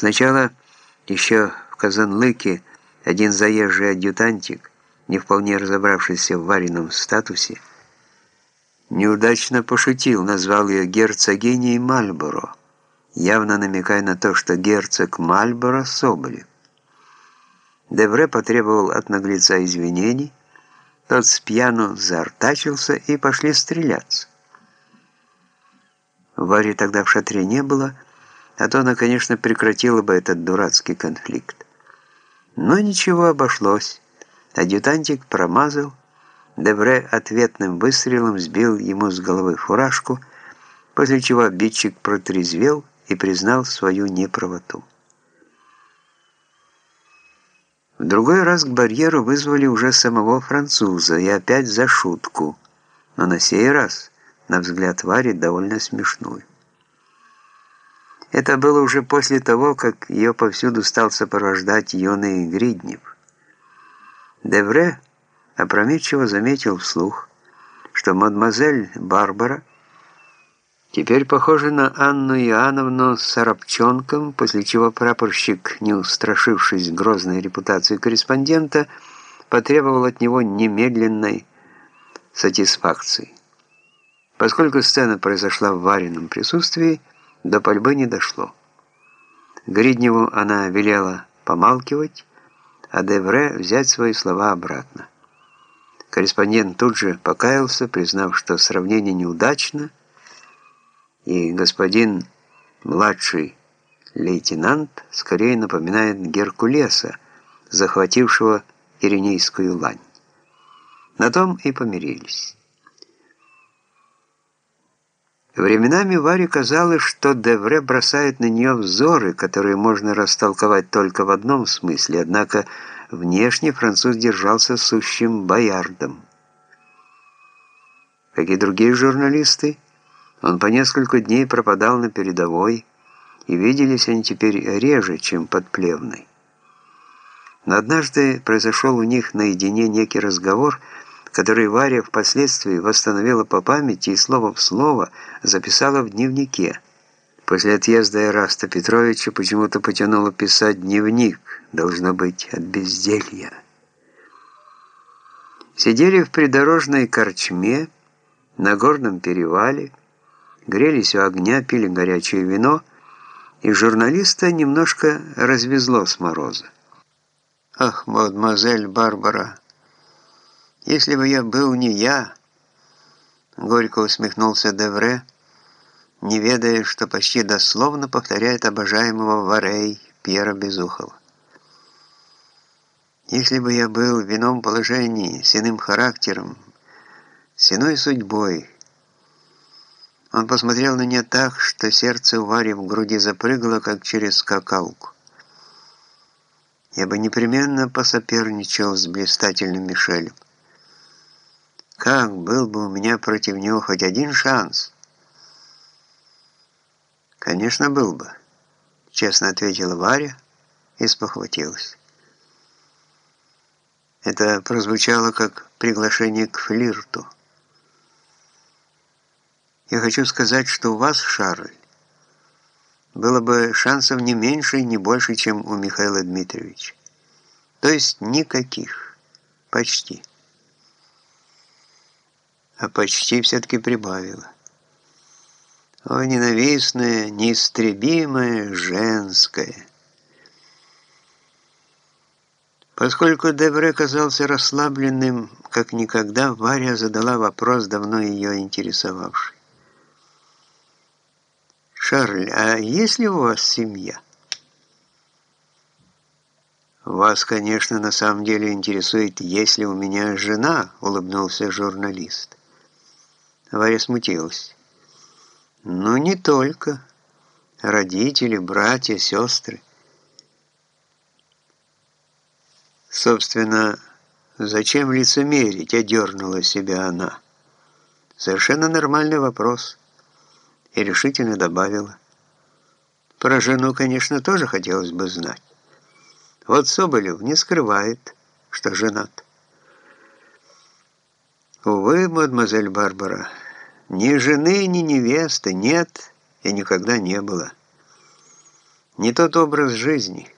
Сначала еще в Казанлыке один заезжий адъютантик, не вполне разобравшийся в Варином статусе, неудачно пошутил, назвал ее герцогиней Мальборо, явно намекая на то, что герцог Мальборо Соболев. Девре потребовал от наглеца извинений, тот с пьяну заортачился и пошли стреляться. Вари тогда в шатре не было, а то она, конечно, прекратила бы этот дурацкий конфликт. Но ничего обошлось. Адъютантик промазал, Девре ответным выстрелом сбил ему с головы фуражку, после чего обидчик протрезвел и признал свою неправоту. В другой раз к барьеру вызвали уже самого француза, и опять за шутку, но на сей раз, на взгляд Вари, довольно смешную. Это было уже после того, как ее повсюду стал сопровождать юный Гриднев. Девре опрометчиво заметил вслух, что мадемуазель Барбара теперь похожа на Анну Иоанновну с Арабчонком, после чего прапорщик, не устрашившись грозной репутации корреспондента, потребовал от него немедленной сатисфакции. Поскольку сцена произошла в вареном присутствии, до пальбы не дошло. Гридневу она велела помалкивать, а Девре взять свои слова обратно. Корреспондент тут же покаялся, признав, что сравнение неудачно, и господин младший лейтенант скорее напоминает Геркулеса, захватившего Иринейскую лань. На том и помирились. Временами Варе казалось, что Девре бросает на нее взоры, которые можно растолковать только в одном смысле, однако внешне француз держался сущим боярдом. Как и другие журналисты, он по несколько дней пропадал на передовой, и виделись они теперь реже, чем под Плевной. Но однажды произошел у них наедине некий разговор – который Варя впоследствии восстановила по памяти и слово в слово записала в дневнике. После отъезда Эраста Петровича почему-то потянуло писать дневник, должно быть, от безделья. Сидели в придорожной корчме, на горном перевале, грелись у огня, пили горячее вино, и журналиста немножко развезло с мороза. «Ах, мадемуазель Барбара!» Если бы я был не я, горько усмехнулся Девре, не ведая, что почти дословно повторяет обожаемого Варей Пьера Безухова. Если бы я был в ином положении, с иным характером, с иной судьбой, он посмотрел на меня так, что сердце у Вари в груди запрыгало, как через скакалку. Я бы непременно посоперничал с блистательным Мишелем. Как был бы у меня против него хоть один шанс? Конечно, был бы, честно ответила Варя и спохватилась. Это прозвучало как приглашение к флирту. Я хочу сказать, что у вас, Шарль, было бы шансов не меньше и не больше, чем у Михаила Дмитриевича. То есть никаких. Почти а почти все-таки прибавила. О, ненавистное, неистребимое, женское! Поскольку Девре казался расслабленным, как никогда, Варя задала вопрос, давно ее интересовавший. «Шарль, а есть ли у вас семья?» «Вас, конечно, на самом деле интересует, есть ли у меня жена», — улыбнулся журналист. Варя смутилась. «Ну, не только. Родители, братья, сестры. Собственно, зачем лицемерить?» — одернула себя она. Совершенно нормальный вопрос. И решительно добавила. Про жену, конечно, тоже хотелось бы знать. Вот Соболев не скрывает, что женат. Увы, мадемуазель Барбара, ни жены, ни невесты нет и никогда не было. не тот образ жизни.